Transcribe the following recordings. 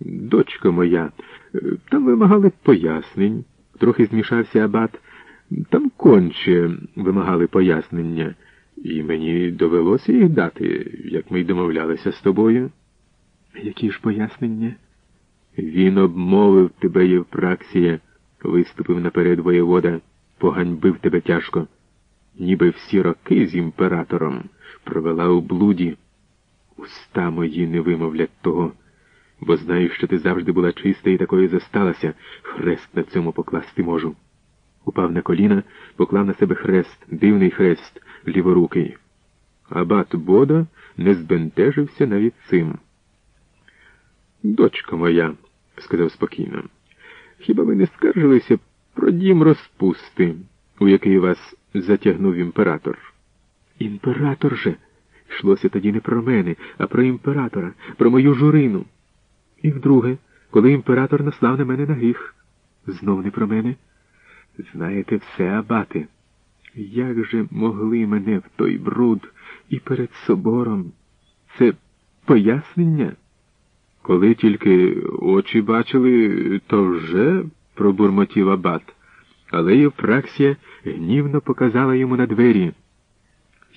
Дочко моя, там вимагали пояснень, трохи змішався абат. Там конче вимагали пояснення, і мені довелося їх дати, як ми й домовлялися з тобою. Які ж пояснення? Він обмовив тебе, Євпраксія, виступив наперед воєвода, поганьбив тебе тяжко, ніби всі роки з імператором провела у блуді. Уста мої не вимовлять того, бо знаю, що ти завжди була чиста і такою зосталася, хрест на цьому покласти можу. Упав на коліна, поклав на себе хрест, дивний хрест, ліворукий. Абат Бода не збентежився навіть цим. Дочка моя, сказав спокійно, хіба ви не скаржилися про дім розпусти, у який вас затягнув імператор? Імператор же. Йшлося тоді не про мене, а про імператора, про мою журину. І вдруге, коли імператор наслав на мене на гріх. Знов не про мене. Знаєте все, абати. Як же могли мене в той бруд і перед собором? Це пояснення? Коли тільки очі бачили, то вже пробурмотів абат, але Євпраксія гнівно показала йому на двері.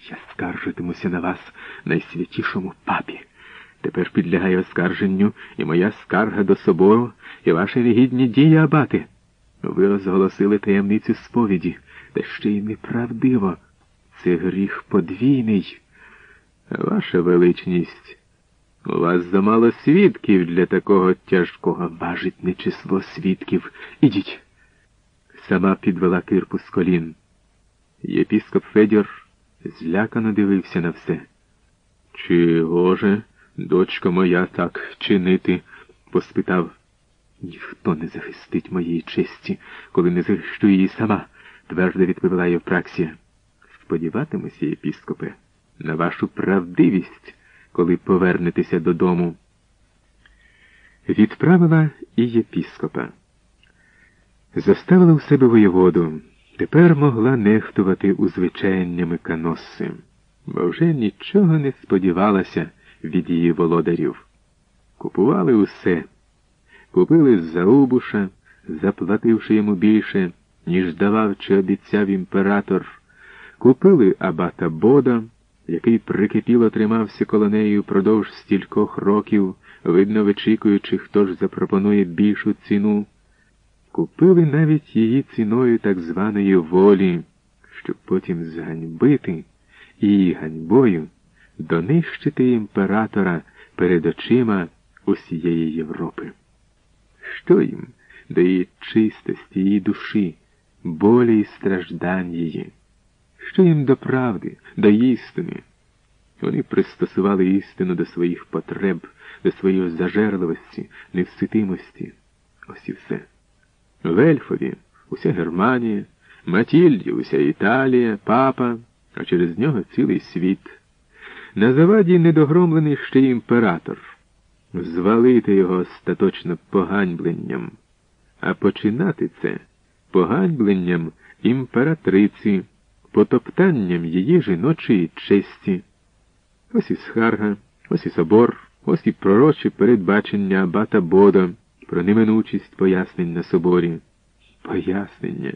Я скаржитимуся на вас, найсвятішому папі. Тепер підлягає оскарженню і моя скарга до собору, і ваші негідні дії, абати. Ви розголосили таємницю сповіді, та ще й неправдиво. Це гріх подвійний. Ваша величність, у вас замало свідків для такого тяжкого. Важить число свідків. Ідіть. Сама підвела кирпу з колін. Єпіскоп Федір злякано дивився на все. Чи гоже, дочка моя, так чинити? поспитав. Ніхто не захистить моєї честі, коли не захищу її сама, твердо відповіла Євпраксія. Сподіватимуся, єпіскопе, на вашу правдивість, коли повернетеся додому. Відправила і єпіскопа. Заставила у себе воєводу. Тепер могла нехтувати узвичайнями каноси, бо вже нічого не сподівалася від її володарів. Купували усе. Купили Заубуша, заплативши йому більше, ніж давав чи обіцяв імператор. Купили абата Бода, який прикипіло тримався коло неї впродовж стількох років, видно вичікуючи, хто ж запропонує більшу ціну. Купили навіть її ціною так званої волі, щоб потім зганьбити її ганьбою донищити імператора перед очима усієї Європи. Що їм до її чистості, її душі, болі і страждань її? Що їм до правди, до істини? Вони пристосували істину до своїх потреб, до своєї зажерливості, невситимості. Ось і все. Вельфові уся Германія, Матільді, уся Італія, папа, а через нього цілий світ. На заваді недогромлений ще імператор, звалити його остаточно поганьбленням, а починати це поганьбленням імператриці, потоптанням її жіночої честі. Ось і схарга, ось і собор, ось і пророче передбачення абата Бода про неминучість пояснень на соборі. Пояснення,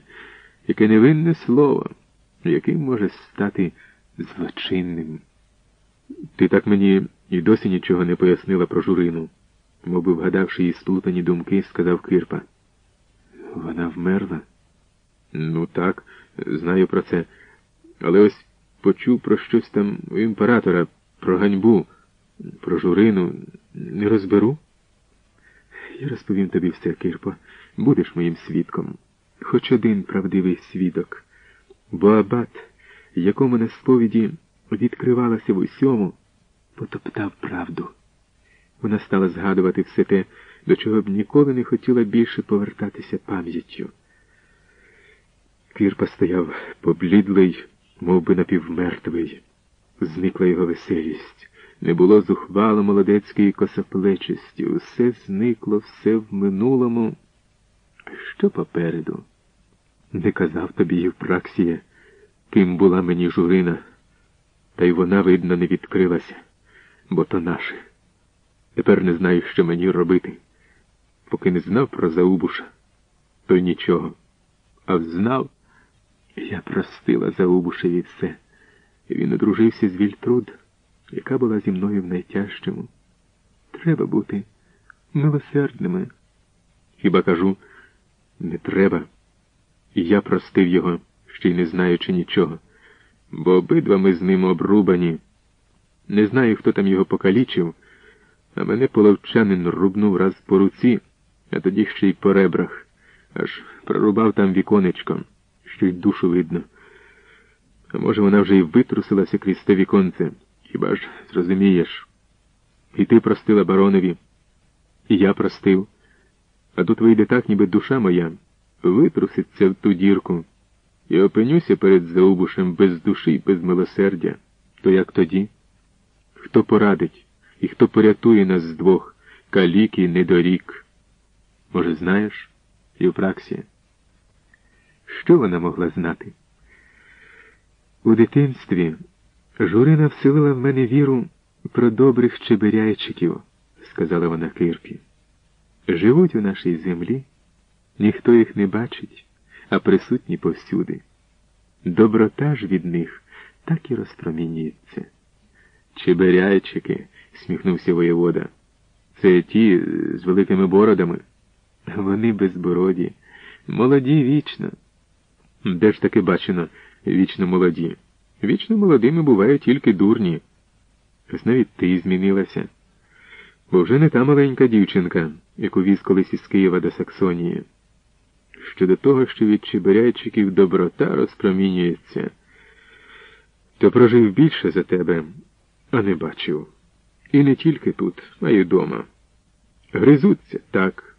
яке невинне слово, яким може стати злочинним. Ти так мені і досі нічого не пояснила про журину, мовби вгадавши її сплутані думки, сказав Кирпа. Вона вмерла? Ну так, знаю про це. Але ось почув про щось там у імператора, про ганьбу, про журину не розберу. Я розповім тобі все, Кирпо, будеш моїм свідком. Хоч один правдивий свідок. Бо абат, якому на сповіді відкривалася в усьому, потоптав правду. Вона стала згадувати все те, до чого б ніколи не хотіла більше повертатися пам'яттю. Кирпа стояв поблідлий, мов би напівмертвий. Зникла його веселість. Не було зухвало молодецької косоплечості. Усе зникло, все в минулому. Що попереду? Не казав тобі Євпраксія, ким була мені журина, та й вона, видно, не відкрилася, бо то наше. Тепер не знаю, що мені робити. поки не знав про Заубуша, то нічого. А знав, я простила Заубушеві все. Він одружився з Вільтруд, яка була зі мною в найтяжчому. Треба бути милосердними. Хіба кажу, не треба. І я простив його, ще й не знаючи нічого, бо обидва ми з ним обрубані. Не знаю, хто там його покалічив, а мене половчанин рубнув раз по руці, а тоді ще й по ребрах, аж прорубав там віконечком, що й душу видно. А може, вона вже й витрусилася крізь те віконце, хіба ж зрозумієш? І ти простила баронові, і я простив. А тут вийде так, ніби душа моя витруситься в ту дірку і опинюся перед Заубушем без душі, без милосердя. То як тоді? Хто порадить і хто порятує нас з двох калік і недорік? Може, знаєш, Євпраксія? Що вона могла знати? У дитинстві Журина вселила в мене віру про добрих чебиряйчиків, сказала вона Кирпі. Живуть у нашій землі, ніхто їх не бачить, а присутні повсюди. Доброта ж від них так і розпромінюється. Чеберяйчики, сміхнувся воєвода. Це ті з великими бородами. Вони безбороді, молоді вічно. Де ж таки бачено вічно молоді? Вічно молодими бувають тільки дурні. Ось навіть ти змінилася. Бо вже не та маленька дівчинка, яку віз колись із Києва до Саксонії. Щодо того, що від чеберяйчиків доброта розпромінюється, то прожив більше за тебе, а не бачив. І не тільки тут, а й вдома. Гризуться так.